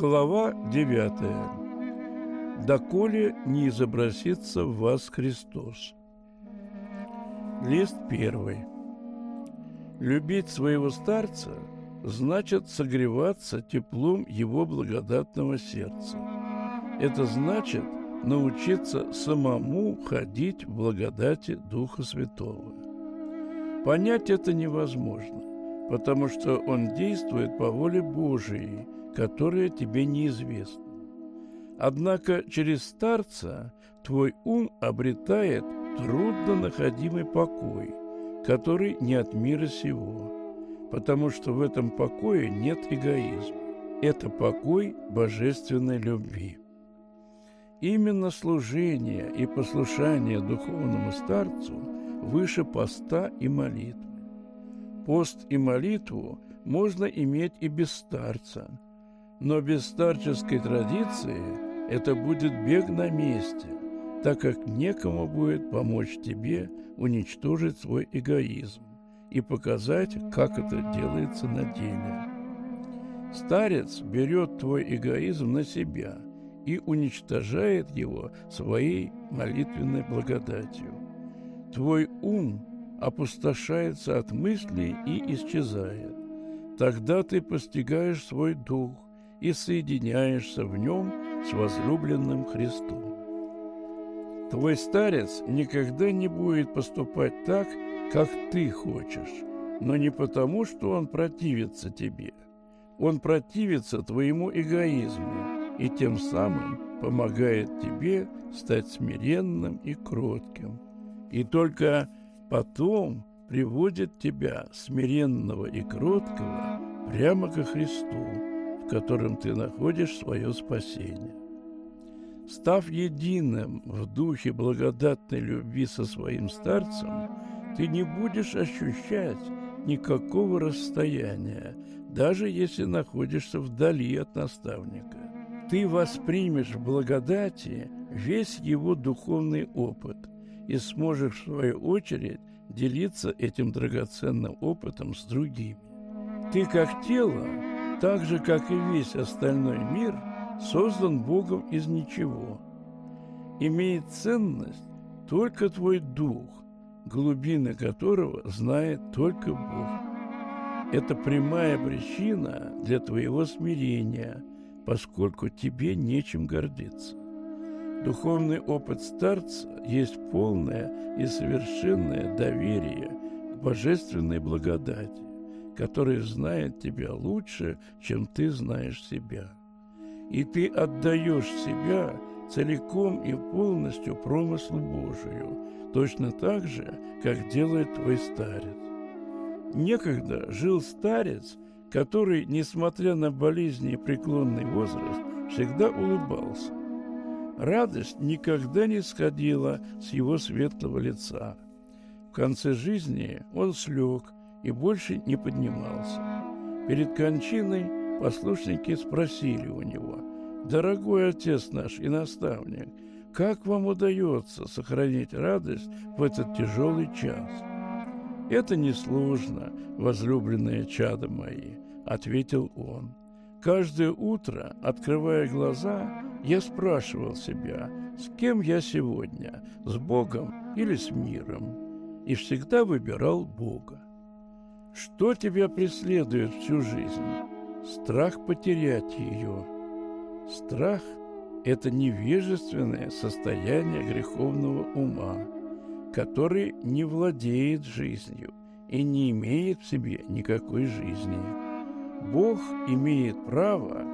Глава 9. «Доколе не изобразится в вас Христос». Лист первый. Любить своего старца значит согреваться теплом его благодатного сердца. Это значит научиться самому ходить в благодати Духа Святого. Понять это невозможно, потому что он действует по воле Божией – которое тебе неизвестно. Однако через старца твой ум обретает трудно находимый покой, который не от мира сего, потому что в этом покое нет эгоизма. Это покой божественной любви. Именно служение и послушание духовному старцу выше поста и молитвы. Пост и молитву можно иметь и без старца – но без старческой традиции это будет бег на месте, так как некому будет помочь тебе уничтожить свой эгоизм и показать, как это делается на деле. Старец берет твой эгоизм на себя и уничтожает его своей молитвенной благодатью. Твой ум опустошается от мыслей и исчезает. Тогда ты постигаешь свой дух, и соединяешься в нем с возлюбленным Христом. Твой старец никогда не будет поступать так, как ты хочешь, но не потому, что он противится тебе. Он противится твоему эгоизму и тем самым помогает тебе стать смиренным и кротким. И только потом приводит тебя, смиренного и кроткого, прямо ко Христу, котором ты находишь свое спасение. Став единым в духе благодатной любви со своим старцем, ты не будешь ощущать никакого расстояния, даже если находишься вдали от наставника. Ты воспримешь в благодати весь его духовный опыт и сможешь, в свою очередь, делиться этим драгоценным опытом с другими. Ты, как тело, так же, как и весь остальной мир, создан Богом из ничего. Имеет ценность только твой дух, глубины которого знает только Бог. Это прямая причина для твоего смирения, поскольку тебе нечем гордиться. Духовный опыт старца есть полное и совершенное доверие к божественной благодати который знает тебя лучше, чем ты знаешь себя. И ты отдаешь себя целиком и полностью промыслу Божию, точно так же, как делает твой старец. Некогда жил старец, который, несмотря на болезни и преклонный возраст, всегда улыбался. Радость никогда не сходила с его светлого лица. В конце жизни он слег – и больше не поднимался. Перед кончиной послушники спросили у него, «Дорогой отец наш и наставник, как вам удается сохранить радость в этот тяжелый час?» «Это несложно, возлюбленные чада мои», — ответил он. «Каждое утро, открывая глаза, я спрашивал себя, с кем я сегодня, с Богом или с миром, и всегда выбирал Бога. Что тебя преследует всю жизнь? Страх потерять ее. Страх – это невежественное состояние греховного ума, который не владеет жизнью и не имеет в себе никакой жизни. Бог имеет право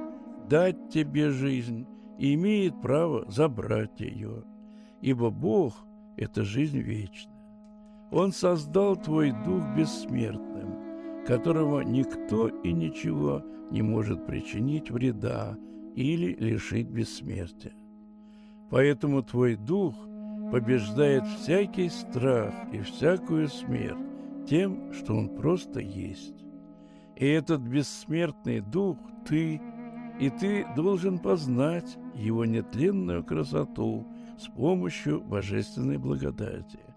дать тебе жизнь и имеет право забрать ее, ибо Бог – это жизнь вечная. Он создал твой дух бессмертным, которого никто и ничего не может причинить вреда или лишить бессмертия. Поэтому твой дух побеждает всякий страх и всякую смерть тем, что он просто есть. И этот бессмертный дух – ты, и ты должен познать его нетленную красоту с помощью божественной благодати –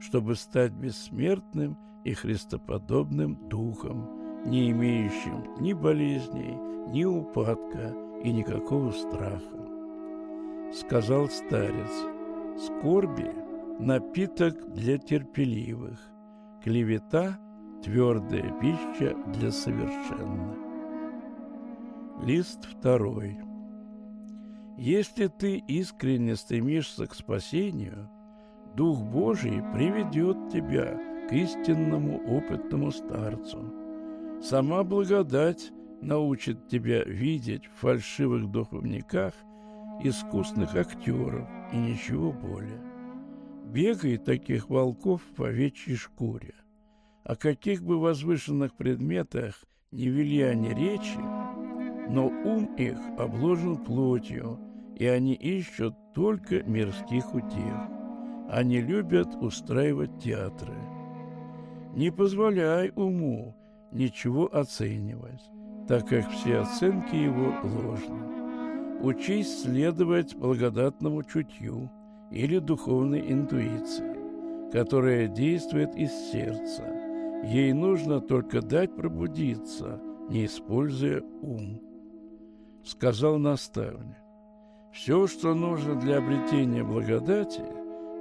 чтобы стать бессмертным и христоподобным духом, не имеющим ни болезней, ни упадка, и никакого страха. Сказал старец, скорби – напиток для терпеливых, клевета – твердая пища для совершенных. Лист второй. Если ты искренне стремишься к спасению, Дух Божий приведет тебя к истинному опытному старцу. Сама благодать научит тебя видеть в фальшивых духовниках искусных актеров и ничего более. Бегай таких волков по овечьей шкуре. О каких бы возвышенных предметах не вели они речи, но ум их обложен плотью, и они ищут только мирских утех. Они любят устраивать театры. Не позволяй уму ничего оценивать, так как все оценки его ложны. Учись следовать благодатному чутью или духовной интуиции, которая действует из сердца. Ей нужно только дать пробудиться, не используя ум. Сказал наставник, все, что нужно для обретения благодати,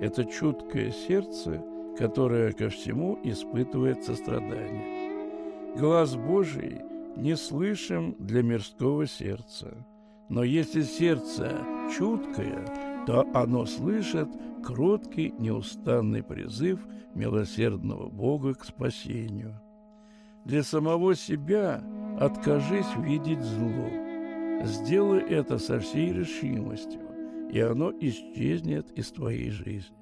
это чуткое сердце, которое ко всему испытывает сострадание. Глаз Божий не слышим для мирского сердца. Но если сердце чуткое, то оно слышит кроткий, неустанный призыв милосердного Бога к спасению. Для самого себя откажись видеть зло. Сделай это со всей решимостью, и оно исчезнет из твоей жизни.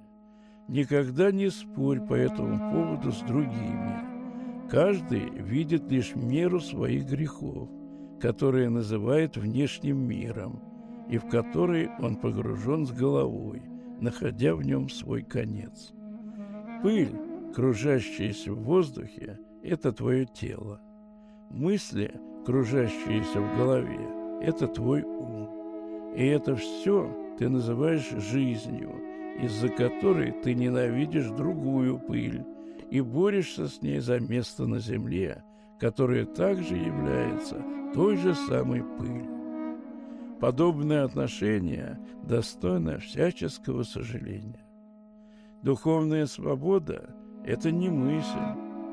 Никогда не спорь по этому поводу с другими – Каждый видит лишь меру своих грехов, которые называет внешним миром, и в который он погружен с головой, находя в нем свой конец. Пыль, кружащаяся в воздухе, это твое тело. Мысли, кружащиеся в голове, это твой ум. И это все ты называешь жизнью, из-за которой ты ненавидишь другую пыль, и борешься с ней за место на земле, которое также является той же самой пылью. Подобное отношение достойно всяческого сожаления. Духовная свобода – это не мысль,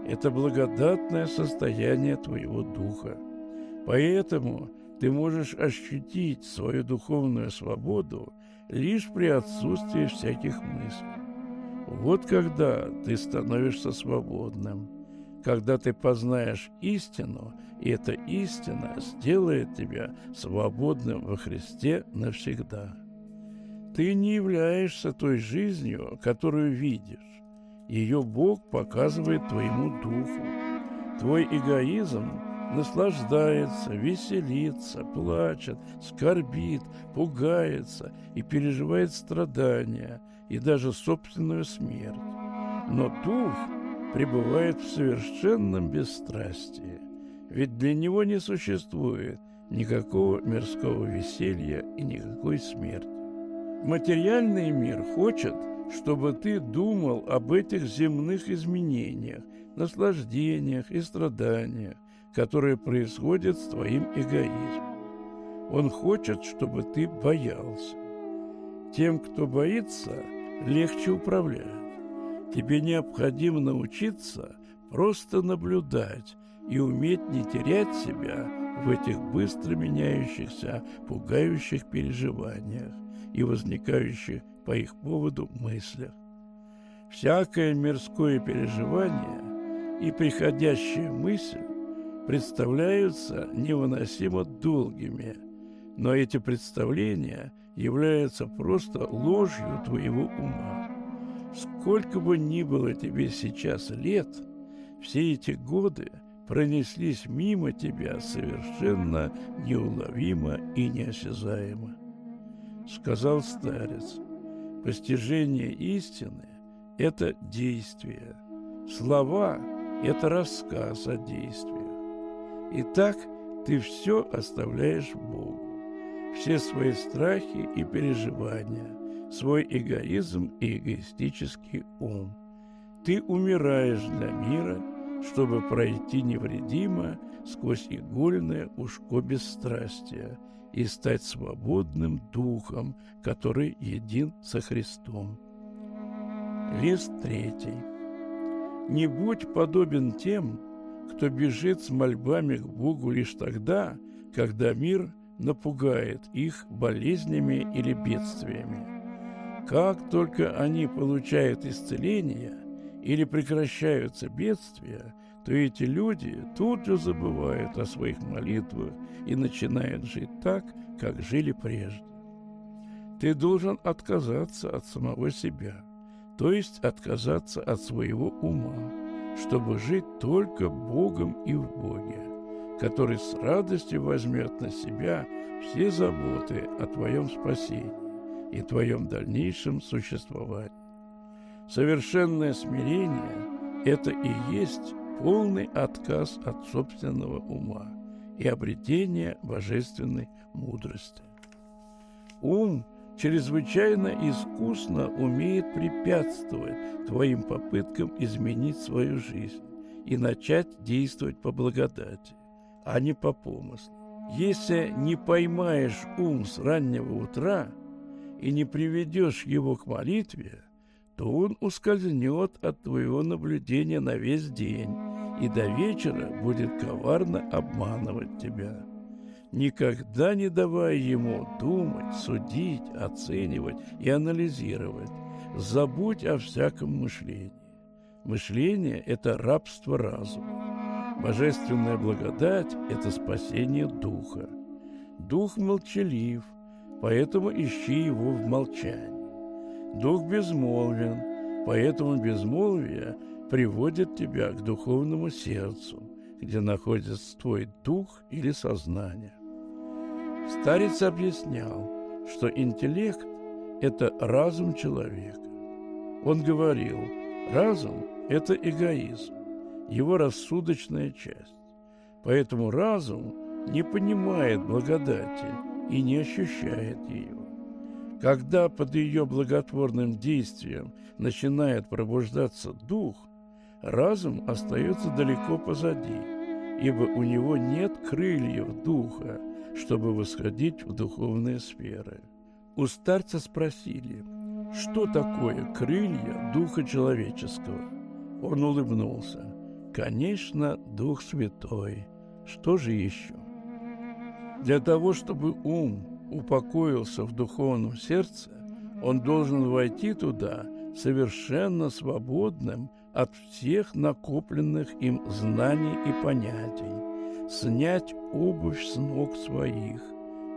это благодатное состояние твоего духа. Поэтому ты можешь ощутить свою духовную свободу лишь при отсутствии всяких мыслей. Вот когда ты становишься свободным, когда ты познаешь истину, и эта истина сделает тебя свободным во Христе навсегда. Ты не являешься той жизнью, которую видишь. Ее Бог показывает твоему духу. Твой эгоизм наслаждается, веселится, плачет, скорбит, пугается и переживает страдания и даже собственную смерть. Но дух пребывает в совершенном бесстрастии, ведь для него не существует никакого мирского веселья и никакой смерти. Материальный мир хочет, чтобы ты думал об этих земных изменениях, наслаждениях и страданиях, которые происходят с твоим эгоизмом. Он хочет, чтобы ты боялся. Тем, кто боится, легче управлять. Тебе необходимо научиться просто наблюдать и уметь не терять себя в этих быстро меняющихся, пугающих переживаниях и возникающих по их поводу мыслях. Всякое мирское переживание и приходящая мысль представляются невыносимо долгими, но эти представления являются просто ложью твоего ума. Сколько бы ни было тебе сейчас лет, все эти годы пронеслись мимо тебя совершенно неуловимо и неосязаемо. Сказал старец, постижение истины – это действие, слова – это рассказ о действии. И так ты все оставляешь Богу. Все свои страхи и переживания, свой эгоизм и эгоистический ум. Ты умираешь для мира, чтобы пройти невредимо сквозь игольное ушко бесстрастия и стать свободным духом, который един со Христом. Лист третий. Не будь подобен тем, кто бежит с мольбами к Богу лишь тогда, когда мир напугает их болезнями или бедствиями. Как только они получают исцеление или прекращаются бедствия, то эти люди тут же забывают о своих молитвах и начинают жить так, как жили прежде. Ты должен отказаться от самого себя, то есть отказаться от своего ума, чтобы жить только Богом и в Боге, который с радостью возьмет на себя все заботы о твоем спасении и твоем дальнейшем существовании. Совершенное смирение – это и есть полный отказ от собственного ума и обретение божественной мудрости. Ум чрезвычайно искусно умеет препятствовать твоим попыткам изменить свою жизнь и начать действовать по благодати, а не по помыслу. Если не поймаешь ум с раннего утра и не приведешь его к молитве, то он ускользнет от твоего наблюдения на весь день и до вечера будет коварно обманывать тебя. Никогда не давай ему думать, судить, оценивать и анализировать. Забудь о всяком мышлении. Мышление – это рабство разума. Божественная благодать – это спасение духа. Дух молчалив, поэтому ищи его в молчании. Дух безмолвен, поэтому безмолвие приводит тебя к духовному сердцу, где находится твой дух или сознание. Старец объяснял, что интеллект – это разум человека. Он говорил, разум – это эгоизм, его рассудочная часть. Поэтому разум не понимает благодати и не ощущает ее. Когда под ее благотворным действием начинает пробуждаться дух, разум остается далеко позади, ибо у него нет крыльев духа, чтобы восходить в духовные сферы. У старца спросили, что такое крылья духа человеческого? Он улыбнулся. Конечно, Дух Святой. Что же еще? Для того, чтобы ум упокоился в духовном сердце, он должен войти туда совершенно свободным от всех накопленных им знаний и понятий, снять обувь с ног своих,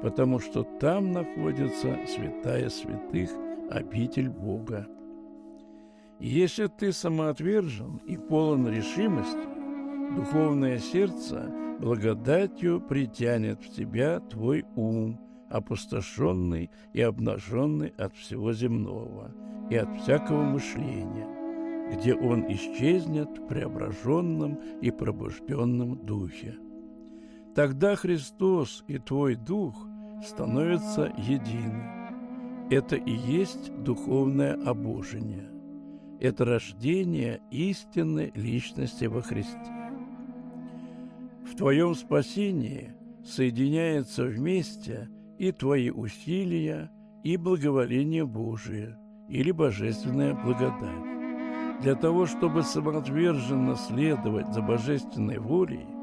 потому что там находится святая святых, обитель Бога. Если ты самоотвержен и полон решимости, духовное сердце благодатью притянет в тебя твой ум, опустошенный и обнаженный от всего земного и от всякого мышления, где он исчезнет в преображенном и пробужденном духе. Тогда Христос и твой дух становятся едины. Это и есть духовное обожение. Это рождение истинной личности во Христе. В твоем спасении соединяется вместе и твои усилия, и благоволение Божие, или божественная благодать. Для того, чтобы самоотверженно следовать за божественной волей,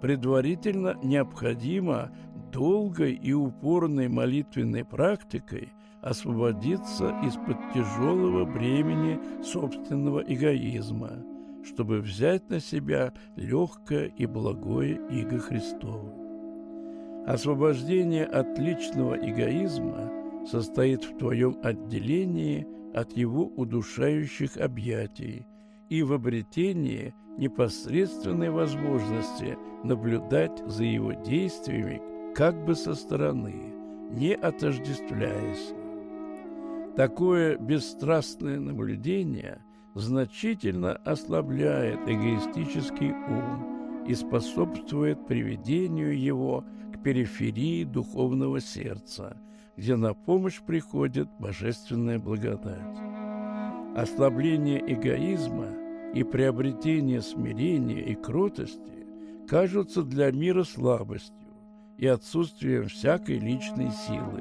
предварительно необходимо долгой и упорной молитвенной практикой освободиться из-под тяжелого бремени собственного эгоизма, чтобы взять на себя легкое и благое иго Христово. Освобождение от личного эгоизма состоит в твоем отделении от его удушающих объятий и в обретении непосредственной возможности наблюдать за его действиями как бы со стороны, не отождествляясь. Такое бесстрастное наблюдение значительно ослабляет эгоистический ум и способствует приведению его к периферии духовного сердца, где на помощь приходит божественная благодать. Ослабление эгоизма и приобретение смирения и кротости кажутся для мира слабостью, и отсутствием всякой личной силы.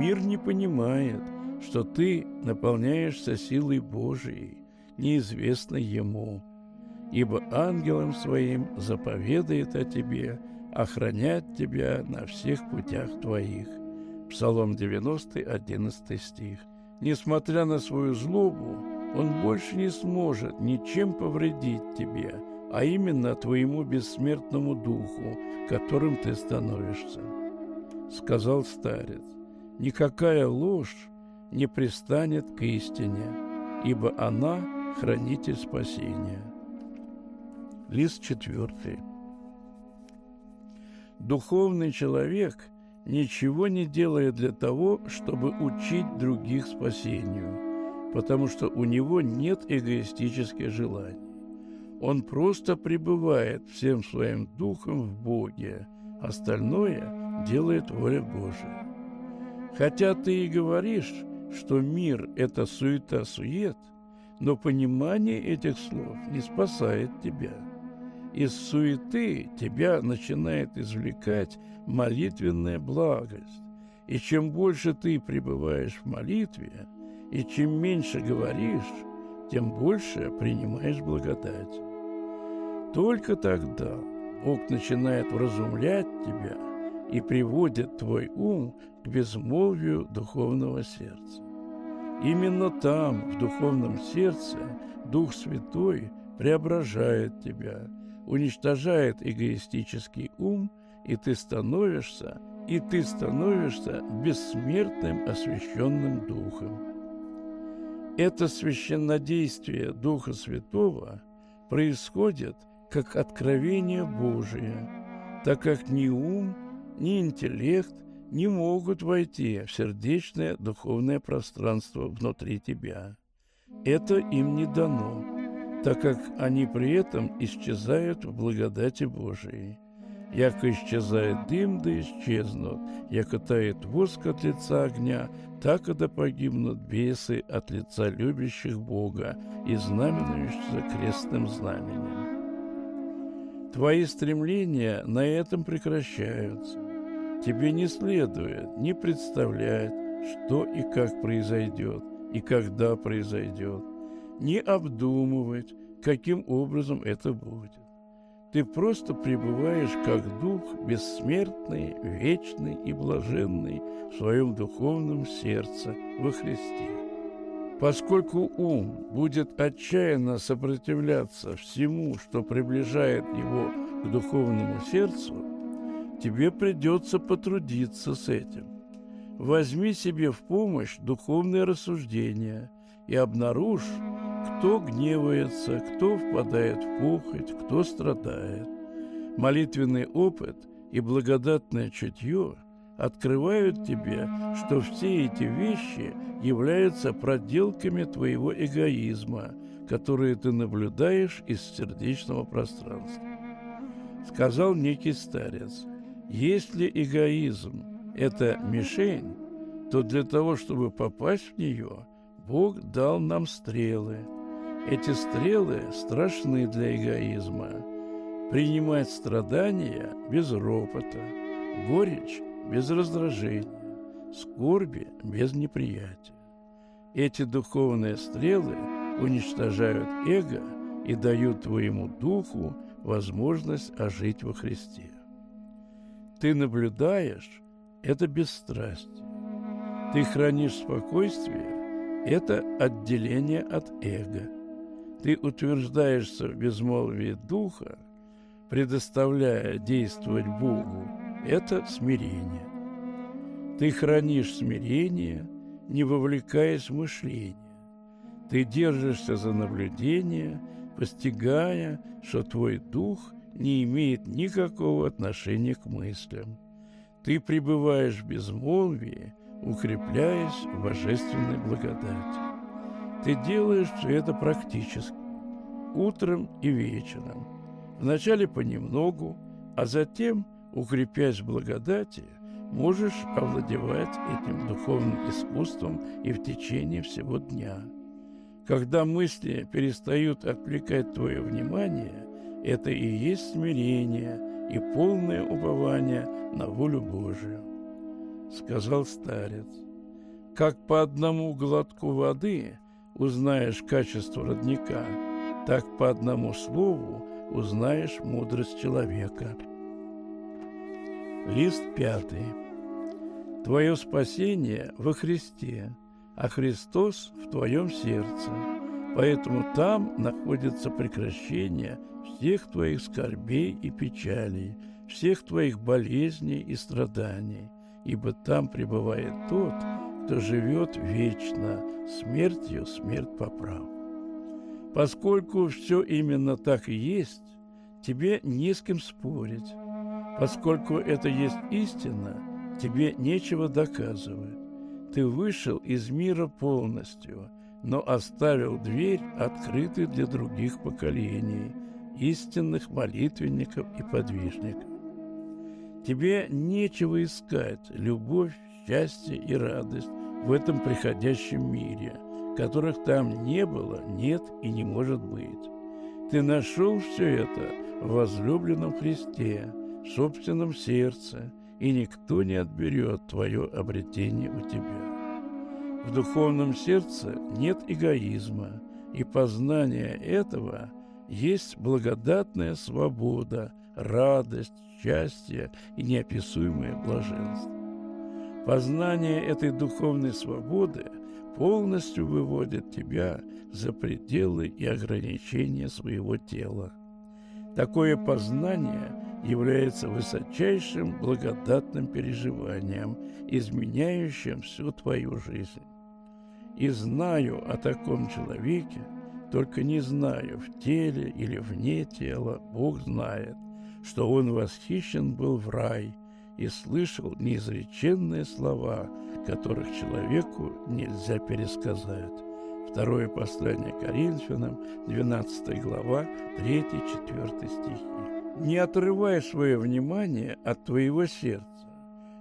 Мир не понимает, что ты наполняешься силой Божией, неизвестной ему, ибо ангелом своим заповедает о тебе охранять тебя на всех путях твоих. Псалом 90, 11 стих. Несмотря на свою злобу, он больше не сможет ничем повредить тебе, а именно твоему бессмертному духу, которым ты становишься. Сказал старец, никакая ложь не пристанет к истине, ибо она – хранитель спасения. Лист четвертый. Духовный человек ничего не делает для того, чтобы учить других спасению, потому что у него нет эгоистических желаний. Он просто пребывает всем своим духом в Боге, остальное делает воля Божия. Хотя ты и говоришь, что мир – это суета-сует, но понимание этих слов не спасает тебя. Из суеты тебя начинает извлекать молитвенная благость. И чем больше ты пребываешь в молитве, и чем меньше говоришь, тем больше принимаешь благодать. Только тогда Бог начинает вразумлять тебя и приводит твой ум к безмолвию духовного сердца. Именно там, в духовном сердце, Дух Святой преображает тебя, уничтожает эгоистический ум, и ты становишься, и ты становишься бессмертным освященным Духом. Это священнодействие Духа Святого происходит как откровение Божие, так как ни ум, ни интеллект не могут войти в сердечное духовное пространство внутри тебя. Это им не дано, так как они при этом исчезают в благодати Божией. Яко исчезает дым, да исчезнут, яко тает воск от лица огня, так и да погибнут бесы от лица любящих Бога и знаменующихся крестным знаменем. Твои стремления на этом прекращаются. Тебе не следует не представлять, что и как произойдет, и когда произойдет, не обдумывать, каким образом это будет. Ты просто пребываешь как дух бессмертный, вечный и блаженный в своем духовном сердце во Христе. Поскольку ум будет отчаянно сопротивляться всему, что приближает его к духовному сердцу, тебе придется потрудиться с этим. Возьми себе в помощь духовное рассуждение и обнаружь, кто гневается, кто впадает в похоть, кто страдает. Молитвенный опыт и благодатное чутье открывают тебе, что все эти вещи являются проделками твоего эгоизма, которые ты наблюдаешь из сердечного пространства. Сказал некий старец – если эгоизм – это мишень, то для того, чтобы попасть в нее, Бог дал нам стрелы. Эти стрелы страшны для эгоизма. Принимать страдания без ропота, горечь без раздражения, скорби без неприятия. Эти духовные стрелы уничтожают эго и дают твоему духу возможность ожить во Христе ты наблюдаешь – это бесстрастие. Ты хранишь спокойствие – это отделение от эго. Ты утверждаешься в безмолвии духа, предоставляя действовать Богу – это смирение. Ты хранишь смирение, не вовлекаясь в мышление. Ты держишься за наблюдение, постигая, что твой дух не имеет никакого отношения к мыслям. Ты пребываешь в безмолвии, укрепляясь в божественной благодати. Ты делаешь это практически, утром и вечером. Вначале понемногу, а затем, укрепясь в благодати, можешь овладевать этим духовным искусством и в течение всего дня. Когда мысли перестают отвлекать твое внимание – это и есть смирение, и полное упование на волю Божию. Сказал старец, как по одному глотку воды узнаешь качество родника, так по одному слову узнаешь мудрость человека. Лист пятый. Твое спасение во Христе, а Христос в твоем сердце. Поэтому там находится прекращение всех твоих скорбей и печалей, всех твоих болезней и страданий, ибо там пребывает тот, кто живет вечно, смертью смерть поправ. Поскольку все именно так и есть, тебе не с кем спорить. Поскольку это есть истина, тебе нечего доказывать. Ты вышел из мира полностью, но оставил дверь открытой для других поколений, истинных молитвенников и подвижников. Тебе нечего искать любовь, счастье и радость в этом приходящем мире, которых там не было, нет и не может быть. Ты нашел все это в возлюбленном Христе, в собственном сердце, и никто не отберет твое обретение у тебя. В духовном сердце нет эгоизма, и познание этого есть благодатная свобода, радость, счастье и неописуемое блаженство. Познание этой духовной свободы полностью выводит тебя за пределы и ограничения своего тела. Такое познание является высочайшим благодатным переживанием, изменяющим всю твою жизнь. И знаю о таком человеке, только не знаю, в теле или вне тела, Бог знает, что он восхищен был в рай и слышал неизреченные слова, которых человеку нельзя пересказать. Второе послание Коринфянам, 12 глава, 3-4 стихи. Не отрывай свое внимание от твоего сердца,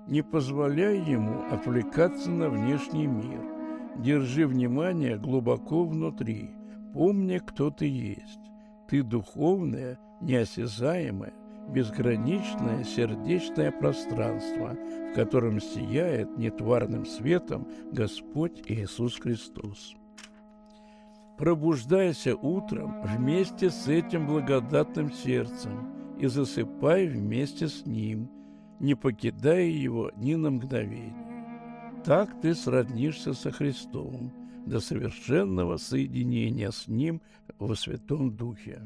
не позволяй ему отвлекаться на внешний мир. Держи внимание глубоко внутри, помни, кто ты есть. Ты духовное, неосязаемое, безграничное сердечное пространство, в котором сияет нетварным светом Господь Иисус Христос. Пробуждайся утром вместе с этим благодатным сердцем и засыпай вместе с ним, не покидая его ни на мгновение. Так ты сроднишься со Христом до совершенного соединения с Ним во Святом Духе.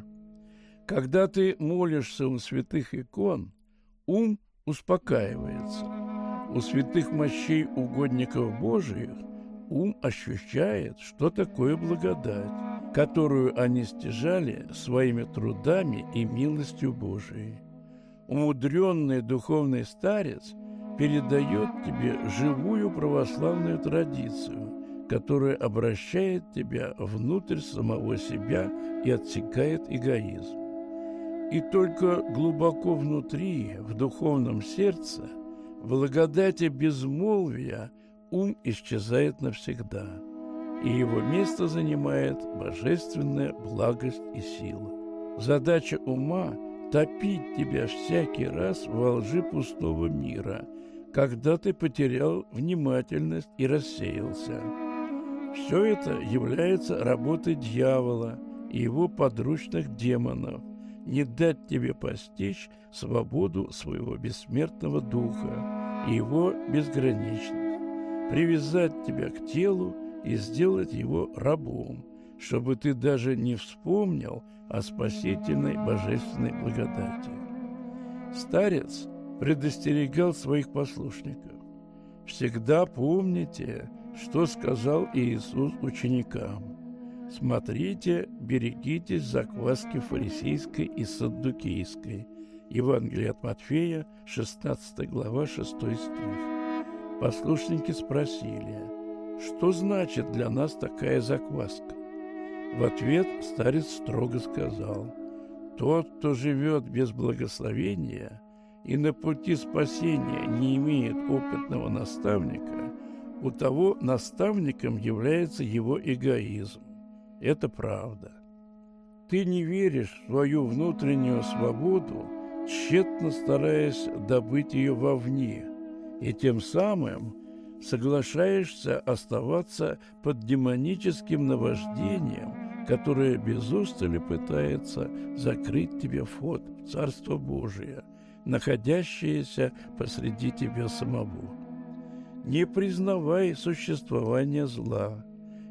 Когда ты молишься у святых икон, ум успокаивается. У святых мощей угодников Божиих ум ощущает, что такое благодать, которую они стяжали своими трудами и милостью Божией. Умудренный духовный старец передает тебе живую православную традицию, которая обращает тебя внутрь самого себя и отсекает эгоизм. И только глубоко внутри, в духовном сердце, в благодати безмолвия ум исчезает навсегда, и его место занимает божественная благость и сила. Задача ума – топить тебя всякий раз во лжи пустого мира, когда ты потерял внимательность и рассеялся. Все это является работой дьявола и его подручных демонов – не дать тебе постичь свободу своего бессмертного духа и его безграничность, привязать тебя к телу и сделать его рабом, чтобы ты даже не вспомнил о спасительной божественной благодати. Старец предостерегал своих послушников. Всегда помните, что сказал Иисус ученикам. Смотрите, берегитесь закваски фарисейской и саддукейской. Евангелие от Матфея, 16 глава, 6 стих. Послушники спросили, что значит для нас такая закваска? В ответ старец строго сказал, тот, кто живет без благословения и на пути спасения не имеет опытного наставника, у того наставником является его эгоизм. Это правда. Ты не веришь в свою внутреннюю свободу тщетно стараясь добыть ее вовне, и тем самым соглашаешься оставаться под демоническим наваждением, которое без устали пытается закрыть тебе вход в Царство Божие, находящееся посреди тебя самого. Не признавай существование зла,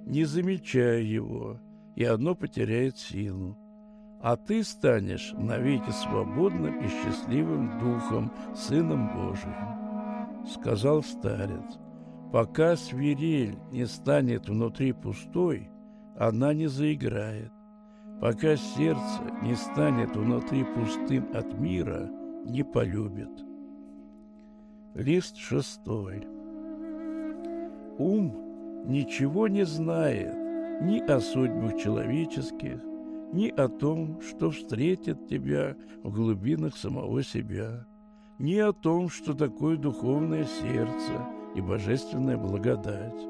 не замечай его, и оно потеряет силу. А ты станешь навеки свободным и счастливым духом, Сыном Божиим. Сказал старец, пока свирель не станет внутри пустой, она не заиграет. Пока сердце не станет внутри пустым от мира, не полюбит. Лист шестой. Ум ничего не знает ни о судьбах человеческих, ни о том, что встретит тебя в глубинах самого себя, ни о том, что такое духовное сердце и божественная благодать.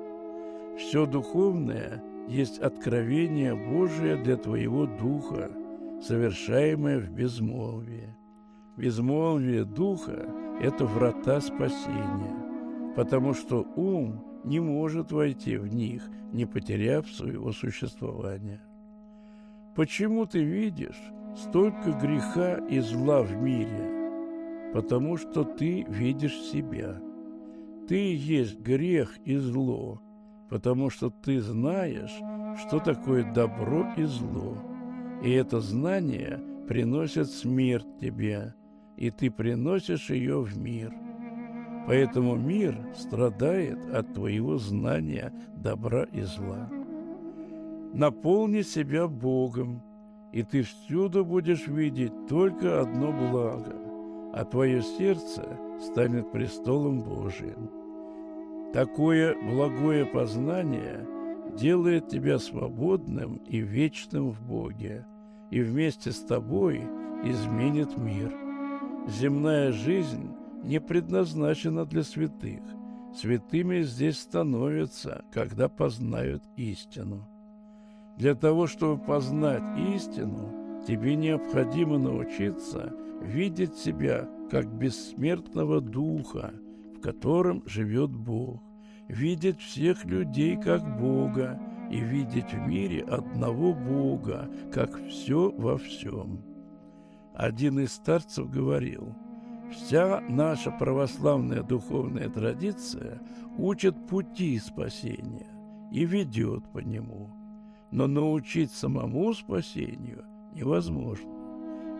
Все духовное есть откровение Божие для твоего духа, совершаемое в безмолвии. Безмолвие духа – это врата спасения, потому что ум не может войти в них, не потеряв своего существования. Почему ты видишь столько греха и зла в мире? Потому что ты видишь себя. Ты есть грех и зло, потому что ты знаешь, что такое добро и зло. И это знание приносит смерть тебе, и ты приносишь ее в мир. Поэтому мир страдает от твоего знания добра и зла. Наполни себя Богом, и ты всюду будешь видеть только одно благо, а твое сердце станет престолом Божиим. Такое благое познание делает тебя свободным и вечным в Боге, и вместе с тобой изменит мир. Земная жизнь не предназначена для святых. Святыми здесь становятся, когда познают истину. Для того, чтобы познать истину, тебе необходимо научиться видеть себя как бессмертного духа, в котором живет Бог, видеть всех людей как Бога и видеть в мире одного Бога, как все во всем. Один из старцев говорил, «Вся наша православная духовная традиция учит пути спасения и ведет по нему» но научить самому спасению невозможно.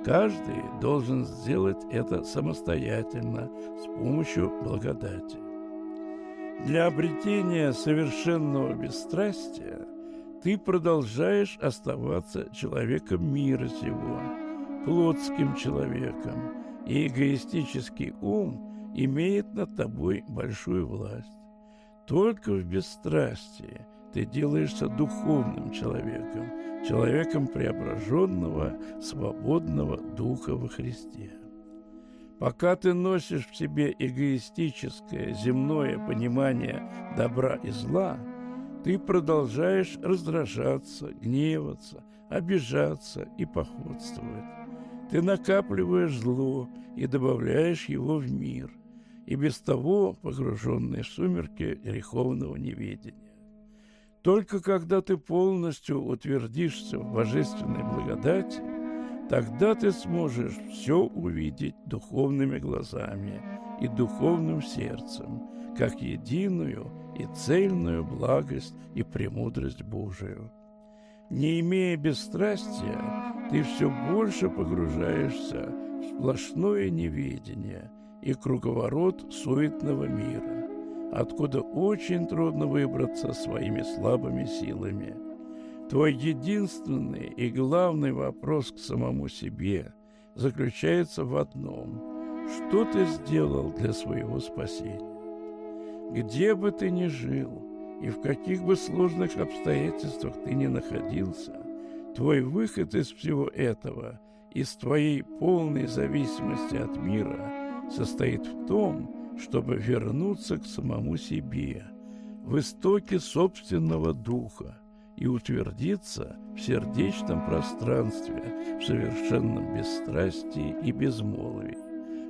Каждый должен сделать это самостоятельно с помощью благодати. Для обретения совершенного бесстрастия ты продолжаешь оставаться человеком мира сего, плотским человеком, и эгоистический ум имеет над тобой большую власть. Только в бесстрастии – ты делаешься духовным человеком, человеком преображенного, свободного духа во Христе. Пока ты носишь в себе эгоистическое земное понимание добра и зла, ты продолжаешь раздражаться, гневаться, обижаться и походствовать. Ты накапливаешь зло и добавляешь его в мир, и без того погруженный в сумерки греховного неведения. Только когда ты полностью утвердишься в божественной благодати, тогда ты сможешь все увидеть духовными глазами и духовным сердцем, как единую и цельную благость и премудрость Божию. Не имея бесстрастия, ты все больше погружаешься в сплошное неведение и круговорот суетного мира откуда очень трудно выбраться своими слабыми силами. Твой единственный и главный вопрос к самому себе заключается в одном – что ты сделал для своего спасения? Где бы ты ни жил и в каких бы сложных обстоятельствах ты ни находился, твой выход из всего этого, из твоей полной зависимости от мира, состоит в том, чтобы вернуться к самому себе, в истоке собственного духа и утвердиться в сердечном пространстве, в совершенном бесстрастии и безмолвии,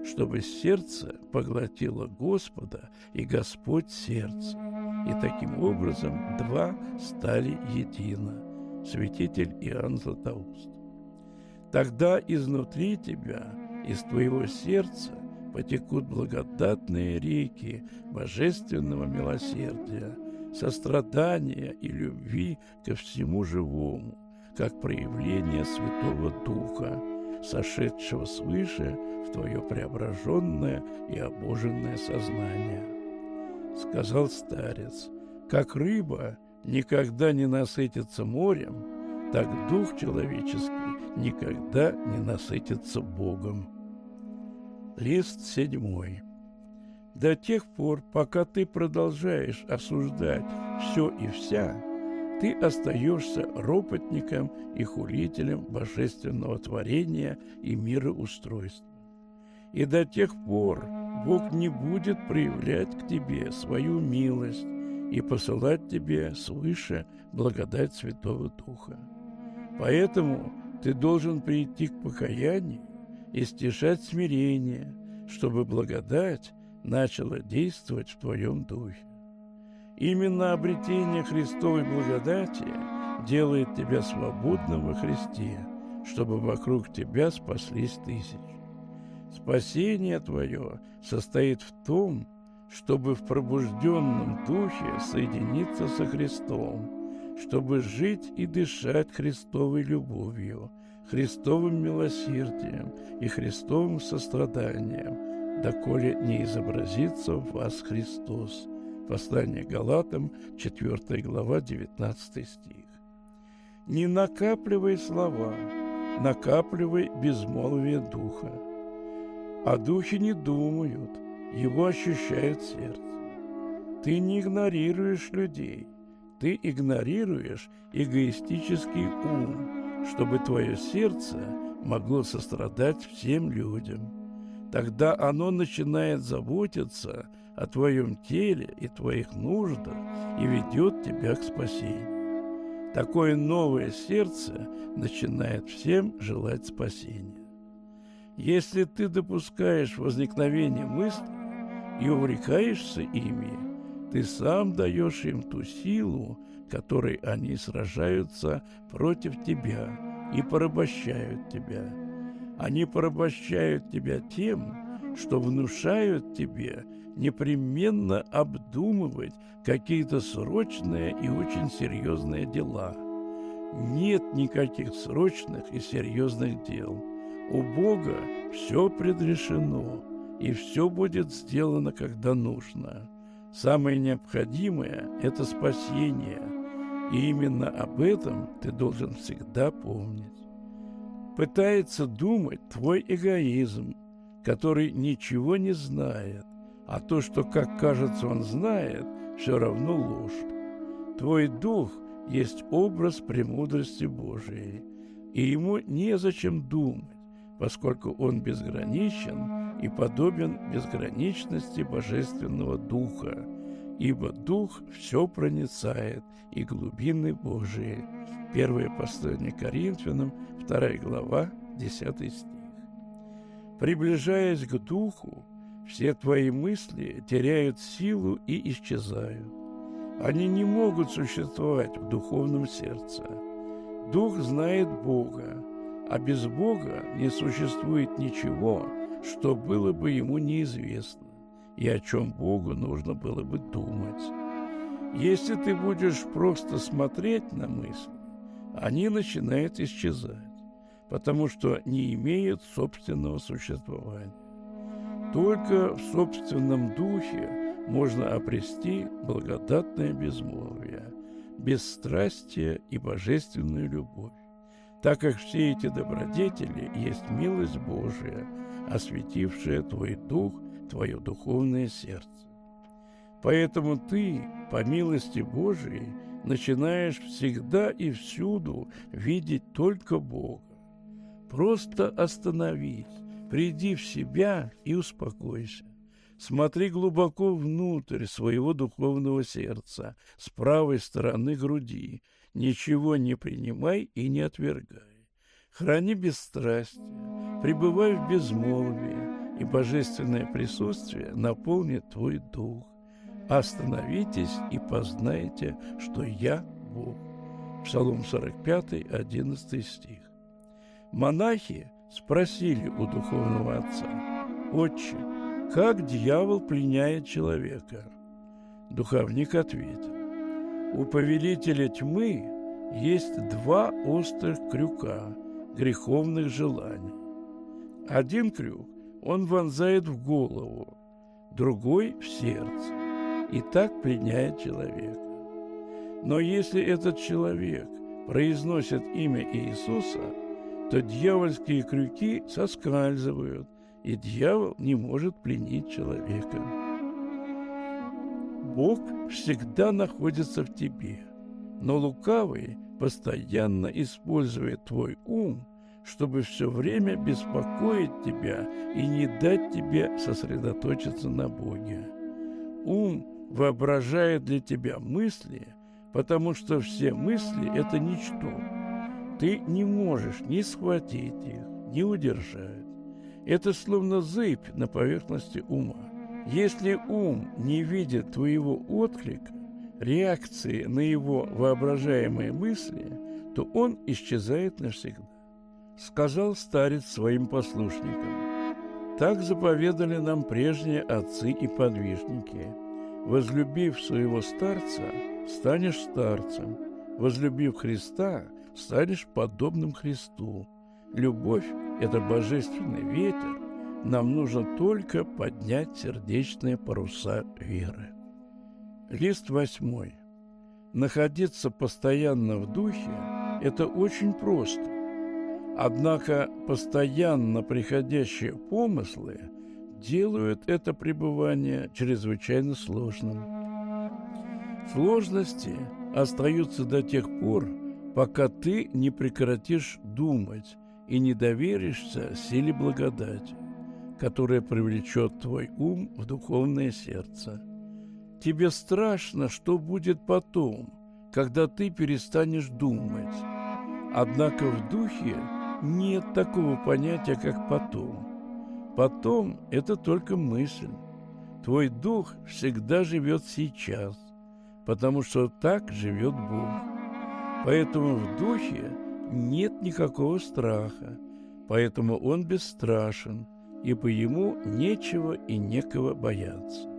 чтобы сердце поглотило Господа и Господь сердце, и таким образом два стали едино. Святитель Иоанн Златоуст. Тогда изнутри тебя, из твоего сердца, потекут благодатные реки божественного милосердия, сострадания и любви ко всему живому, как проявление Святого Духа, сошедшего свыше в твое преображенное и обоженное сознание. Сказал старец, как рыба никогда не насытится морем, так дух человеческий никогда не насытится Богом. Лист седьмой. До тех пор, пока ты продолжаешь осуждать все и вся, ты остаешься ропотником и хулителем божественного творения и мироустройства. И до тех пор Бог не будет проявлять к тебе свою милость и посылать тебе свыше благодать Святого Духа. Поэтому ты должен прийти к покаянию и стяжать смирение, чтобы благодать начало действовать в твоем духе. Именно обретение Христовой благодати делает тебя свободным во Христе, чтобы вокруг тебя спаслись тысячи. Спасение твое состоит в том, чтобы в пробужденном духе соединиться со Христом, чтобы жить и дышать Христовой любовью, Христовым милосердием и Христовым состраданием – доколе не изобразится в вас Христос. Послание Галатам, 4 глава, 19 стих. Не накапливай слова, накапливай безмолвие духа. О духе не думают, его ощущает сердце. Ты не игнорируешь людей, ты игнорируешь эгоистический ум, чтобы твое сердце могло сострадать всем людям – Тогда оно начинает заботиться о твоем теле и твоих нуждах и ведет тебя к спасению. Такое новое сердце начинает всем желать спасения. Если ты допускаешь возникновение мыслей и увлекаешься ими, ты сам даешь им ту силу, которой они сражаются против тебя и порабощают тебя – они порабощают тебя тем, что внушают тебе непременно обдумывать какие-то срочные и очень серьезные дела. Нет никаких срочных и серьезных дел. У Бога все предрешено, и все будет сделано, когда нужно. Самое необходимое – это спасение, и именно об этом ты должен всегда помнить пытается думать твой эгоизм, который ничего не знает, а то, что, как кажется, он знает, все равно ложь. Твой дух есть образ премудрости Божией, и ему незачем думать, поскольку он безграничен и подобен безграничности Божественного Духа, ибо Дух все проницает и глубины Божии. Первое послание Коринфянам, 2 глава, 10 стих. Приближаясь к Духу, все твои мысли теряют силу и исчезают. Они не могут существовать в духовном сердце. Дух знает Бога, а без Бога не существует ничего, что было бы ему неизвестно и о чем Богу нужно было бы думать. Если ты будешь просто смотреть на мысли, они начинают исчезать, потому что не имеют собственного существования. Только в собственном духе можно обрести благодатное безмолвие, бесстрастие и божественную любовь, так как все эти добродетели есть милость Божия, осветившая твой дух твое духовное сердце. Поэтому ты, по милости Божией, начинаешь всегда и всюду видеть только Бога. Просто остановись, приди в себя и успокойся. Смотри глубоко внутрь своего духовного сердца, с правой стороны груди. Ничего не принимай и не отвергай. Храни бесстрастие, пребывай в безмолвии, и божественное присутствие наполнит твой дух. Остановитесь и познайте, что я Бог. Псалом 45, 11 стих. Монахи спросили у духовного отца, «Отче, как дьявол пленяет человека?» Духовник ответил, «У повелителя тьмы есть два острых крюка греховных желаний. Один крюк он вонзает в голову, другой – в сердце, и так пленяет человека. Но если этот человек произносит имя Иисуса, то дьявольские крюки соскальзывают, и дьявол не может пленить человека. Бог всегда находится в тебе, но лукавый постоянно использует твой ум, чтобы все время беспокоить тебя и не дать тебе сосредоточиться на Боге. Ум воображает для тебя мысли, потому что все мысли – это ничто. Ты не можешь ни схватить их, ни удержать. Это словно зыбь на поверхности ума. Если ум не видит твоего отклика, реакции на его воображаемые мысли, то он исчезает навсегда. Сказал старец своим послушникам, «Так заповедали нам прежние отцы и подвижники. Возлюбив своего старца, станешь старцем. Возлюбив Христа, станешь подобным Христу. Любовь – это божественный ветер. Нам нужно только поднять сердечные паруса веры. Лист восьмой. Находиться постоянно в духе – это очень просто. Однако постоянно приходящие помыслы делают это пребывание чрезвычайно сложным. Сложности остаются до тех пор, пока ты не прекратишь думать и не доверишься силе благодати, которая привлечет твой ум в духовное сердце. Тебе страшно, что будет потом, когда ты перестанешь думать. Однако в духе нет такого понятия, как потом. Потом – это только мысль. Твой дух всегда живет сейчас, потому что так живет Бог. Поэтому в духе нет никакого страха, поэтому он бесстрашен, и по ему нечего и некого бояться.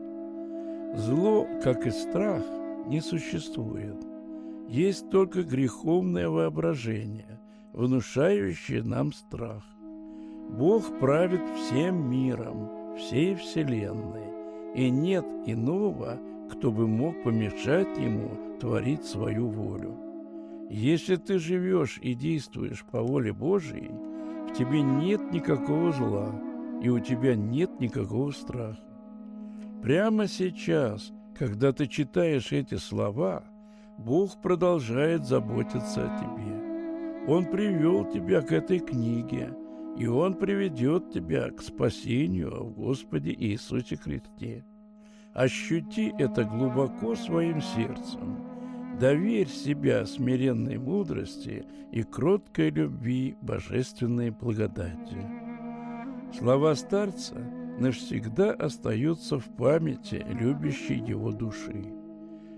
Зло, как и страх, не существует. Есть только греховное воображение, внушающее нам страх. Бог правит всем миром, всей Вселенной, и нет иного, кто бы мог помешать ему творить свою волю. Если ты живешь и действуешь по воле Божией, в тебе нет никакого зла, и у тебя нет никакого страха. Прямо сейчас, когда ты читаешь эти слова, Бог продолжает заботиться о тебе. Он привел тебя к этой книге, и Он приведет тебя к спасению в Господе Иисусе Христе. Ощути это глубоко своим сердцем. Доверь себя смиренной мудрости и кроткой любви божественной благодати. Слова старца навсегда остаются в памяти любящей его души.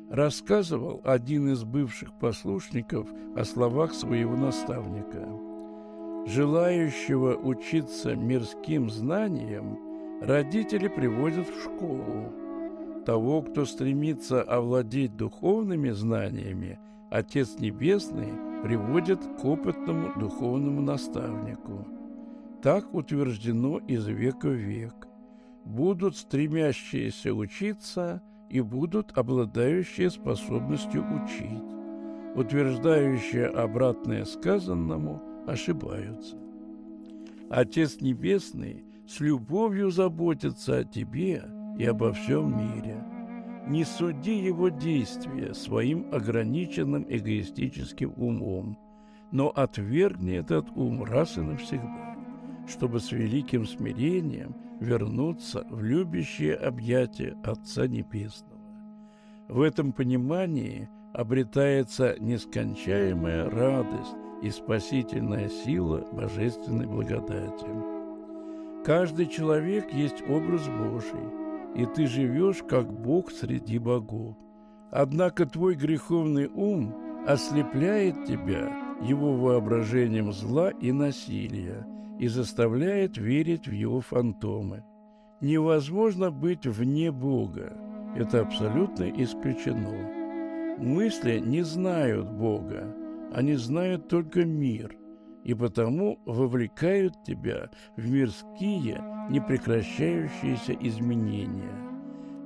Рассказывал один из бывших послушников о словах своего наставника. Желающего учиться мирским знаниям родители приводят в школу. Того, кто стремится овладеть духовными знаниями, Отец Небесный приводит к опытному духовному наставнику. Так утверждено из века в век будут стремящиеся учиться и будут обладающие способностью учить. Утверждающие обратное сказанному ошибаются. Отец Небесный с любовью заботится о тебе и обо всем мире. Не суди его действия своим ограниченным эгоистическим умом, но отвергни этот ум раз и навсегда, чтобы с великим смирением – вернуться в любящее объятие Отца Небесного. В этом понимании обретается нескончаемая радость и спасительная сила божественной благодати. Каждый человек есть образ Божий, и ты живешь как Бог среди богов. Однако твой греховный ум ослепляет тебя его воображением зла и насилия и заставляет верить в его фантомы. Невозможно быть вне Бога. Это абсолютно исключено. Мысли не знают Бога, они знают только мир, и потому вовлекают тебя в мирские, непрекращающиеся изменения.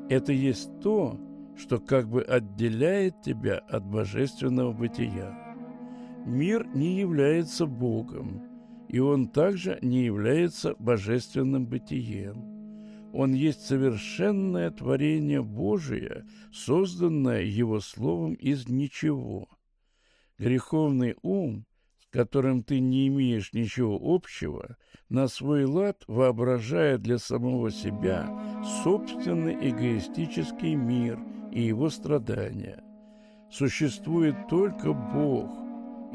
Это есть то, что как бы отделяет тебя от божественного бытия. Мир не является Богом, и он также не является божественным бытием. Он есть совершенное творение Божие, созданное Его Словом из ничего. Греховный ум, с которым ты не имеешь ничего общего, на свой лад воображая для самого себя собственный эгоистический мир – и его страдания. Существует только Бог,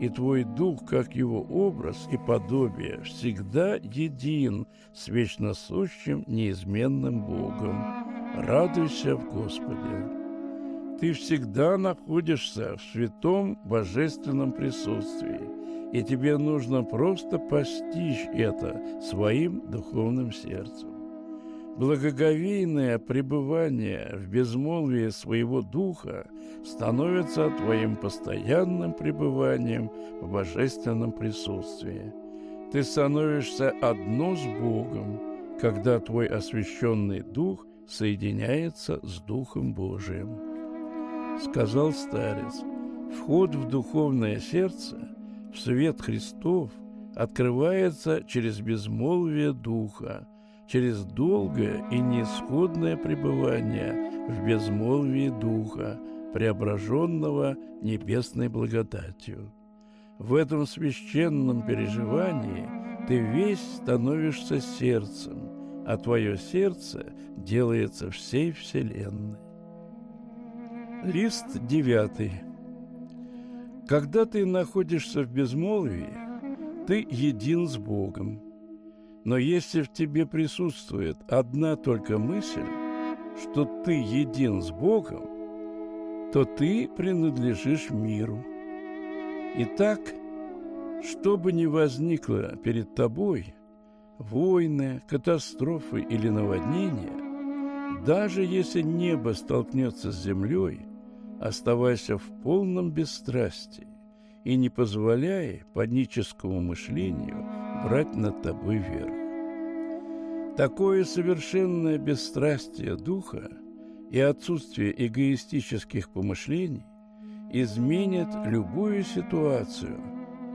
и твой дух, как его образ и подобие, всегда един с вечно сущим неизменным Богом. Радуйся в Господе. Ты всегда находишься в святом божественном присутствии, и тебе нужно просто постичь это своим духовным сердцем. Благоговейное пребывание в безмолвии своего духа становится твоим постоянным пребыванием в божественном присутствии. Ты становишься одно с Богом, когда твой освященный дух соединяется с Духом Божиим. Сказал старец, вход в духовное сердце, в свет Христов, открывается через безмолвие Духа – через долгое и неисходное пребывание в безмолвии Духа, преображенного небесной благодатью. В этом священном переживании ты весь становишься сердцем, а твое сердце делается всей вселенной. Лист девятый. Когда ты находишься в безмолвии, ты един с Богом – но если в тебе присутствует одна только мысль, что ты един с Богом, то ты принадлежишь миру. Итак, что бы ни возникло перед тобой, войны, катастрофы или наводнения, даже если небо столкнется с землей, оставайся в полном бесстрастии и не позволяй паническому мышлению брать над тобой верх. Такое совершенное бесстрастие духа и отсутствие эгоистических помышлений изменят любую ситуацию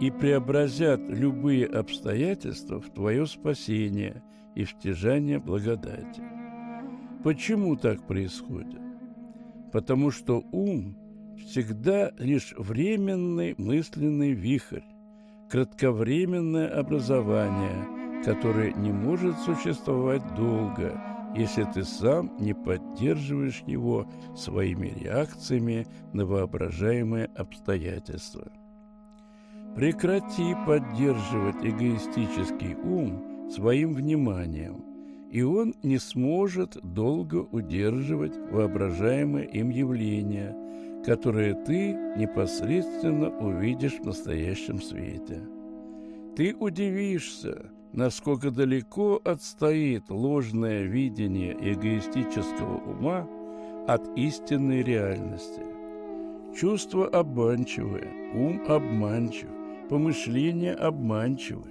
и преобразят любые обстоятельства в твое спасение и втяжание благодати. Почему так происходит? Потому что ум всегда лишь временный мысленный вихрь, кратковременное образование, которое не может существовать долго, если ты сам не поддерживаешь его своими реакциями на воображаемые обстоятельства. Прекрати поддерживать эгоистический ум своим вниманием, и он не сможет долго удерживать воображаемые им явления – которые ты непосредственно увидишь в настоящем свете. Ты удивишься, насколько далеко отстоит ложное видение эгоистического ума от истинной реальности. Чувства обманчивые, ум обманчив, помышления обманчивы.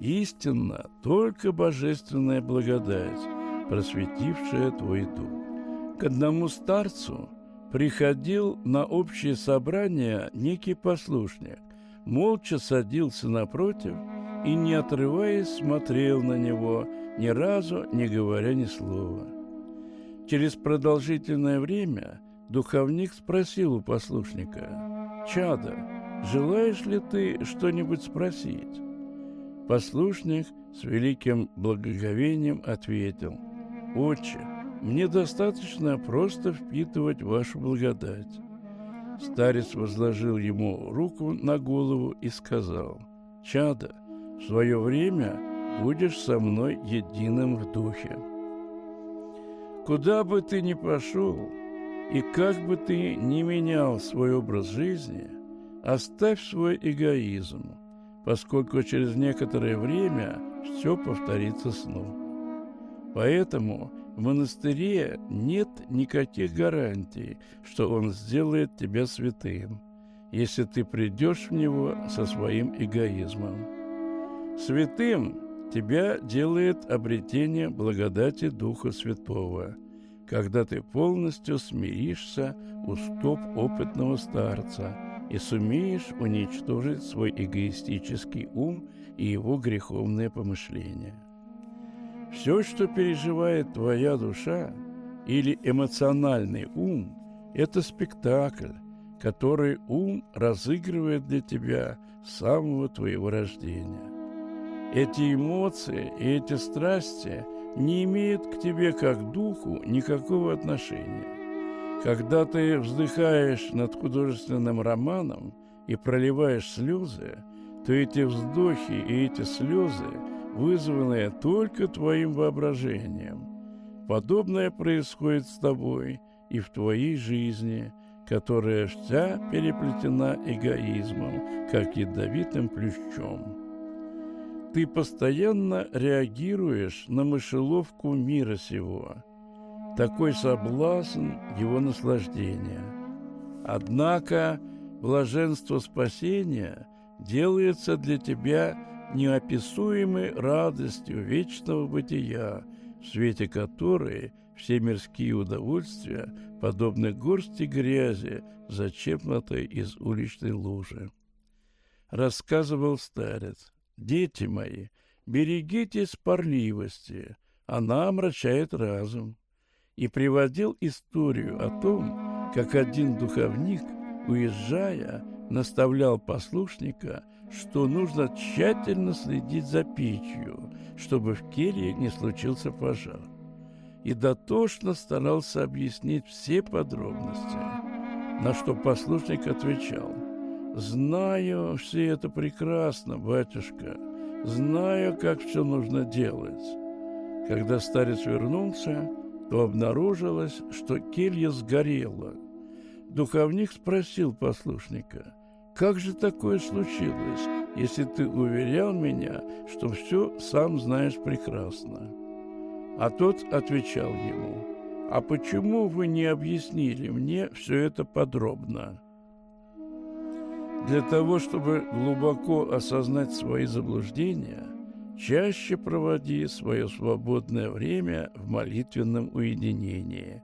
Истинно только божественная благодать, просветившая твой дух. К одному старцу приходил на общее собрание некий послушник, молча садился напротив и, не отрываясь, смотрел на него, ни разу не говоря ни слова. Через продолжительное время духовник спросил у послушника, «Чада, желаешь ли ты что-нибудь спросить?» Послушник с великим благоговением ответил, «Отче, мне достаточно просто впитывать вашу благодать». Старец возложил ему руку на голову и сказал, «Чада, в свое время будешь со мной единым в духе. Куда бы ты ни пошел, и как бы ты ни менял свой образ жизни, оставь свой эгоизм, поскольку через некоторое время все повторится снова. Поэтому в монастыре нет никаких гарантий, что он сделает тебя святым, если ты придешь в него со своим эгоизмом. Святым тебя делает обретение благодати Духа Святого, когда ты полностью смиришься у стоп опытного старца и сумеешь уничтожить свой эгоистический ум и его греховные помышления. Все, что переживает твоя душа или эмоциональный ум, это спектакль, который ум разыгрывает для тебя с самого твоего рождения. Эти эмоции и эти страсти не имеют к тебе как духу никакого отношения. Когда ты вздыхаешь над художественным романом и проливаешь слезы, то эти вздохи и эти слезы вызваны только твоим воображением. Подобное происходит с тобой и в твоей жизни, которая вся переплетена эгоизмом, как ядовитым плющом ты постоянно реагируешь на мышеловку мира сего. Такой соблазн – его наслаждение. Однако блаженство спасения делается для тебя неописуемой радостью вечного бытия, в свете которой все мирские удовольствия подобны горсти грязи, зачепнутой из уличной лужи. Рассказывал старец – Дети мои, берегитесь парливости, она омрачает разум. И приводил историю о том, как один духовник, уезжая, наставлял послушника, что нужно тщательно следить за печью, чтобы в келье не случился пожар. И дотошно старался объяснить все подробности, на что послушник отвечал – Знаю все это прекрасно, батюшка. Знаю, как все нужно делать. Когда старец вернулся, то обнаружилось, что келья сгорела. Духовник спросил послушника, «Как же такое случилось, если ты уверял меня, что все сам знаешь прекрасно?» А тот отвечал ему, «А почему вы не объяснили мне все это подробно?» Для того, чтобы глубоко осознать свои заблуждения, чаще проводи свое свободное время в молитвенном уединении.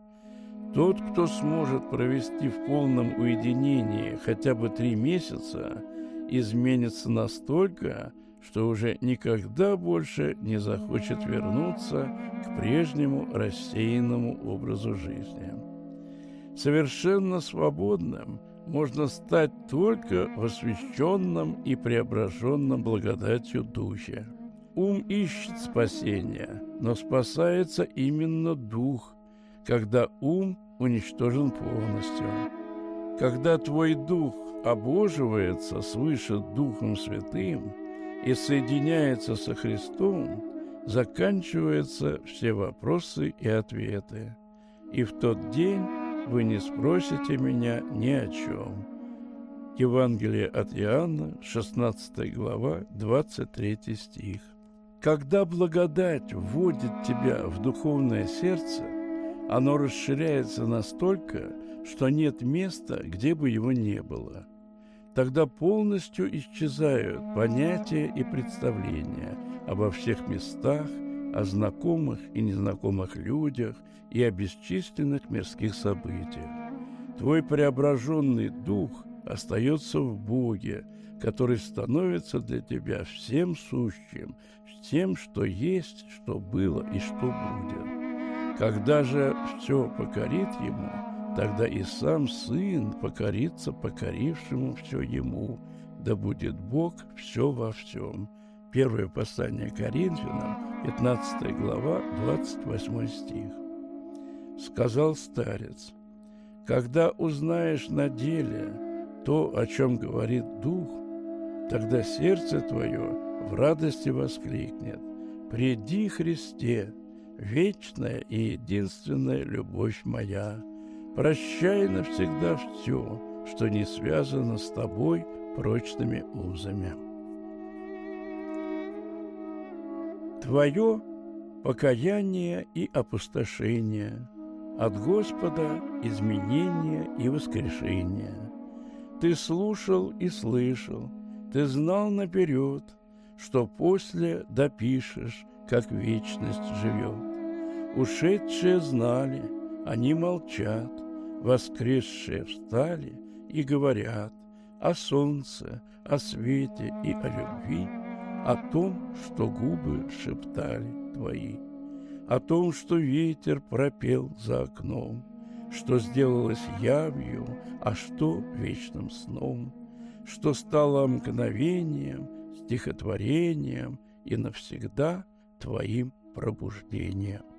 Тот, кто сможет провести в полном уединении хотя бы три месяца, изменится настолько, что уже никогда больше не захочет вернуться к прежнему рассеянному образу жизни. Совершенно свободным – можно стать только в освященном и преображенном благодатью Духе. Ум ищет спасения, но спасается именно Дух, когда ум уничтожен полностью. Когда твой Дух обоживается свыше Духом Святым и соединяется со Христом, заканчиваются все вопросы и ответы. И в тот день вы не спросите меня ни о чем. Евангелие от Иоанна, 16 глава, 23 стих. Когда благодать вводит тебя в духовное сердце, оно расширяется настолько, что нет места, где бы его не было. Тогда полностью исчезают понятия и представления обо всех местах, о знакомых и незнакомых людях и о бесчисленных мирских событиях. Твой преображенный дух остается в Боге, который становится для тебя всем сущим, тем, что есть, что было и что будет. Когда же все покорит ему, тогда и сам Сын покорится покорившему все ему, да будет Бог все во всем. Первое послание Коринфянам, 15 глава, 28 стих. Сказал старец, «Когда узнаешь на деле то, о чем говорит Дух, тогда сердце твое в радости воскликнет. Приди, Христе, вечная и единственная любовь моя, прощай навсегда все, что не связано с тобой прочными узами. Твое покаяние и опустошение, от Господа изменение и воскрешение. Ты слушал и слышал, ты знал наперед, что после допишешь, как вечность живет. Ушедшие знали, они молчат, воскресшие встали и говорят о солнце, о свете и о любви, о том, что губы шептали твои, о том, что ветер пропел за окном, что сделалось явью, а что вечным сном, что стало мгновением, стихотворением и навсегда твоим пробуждением.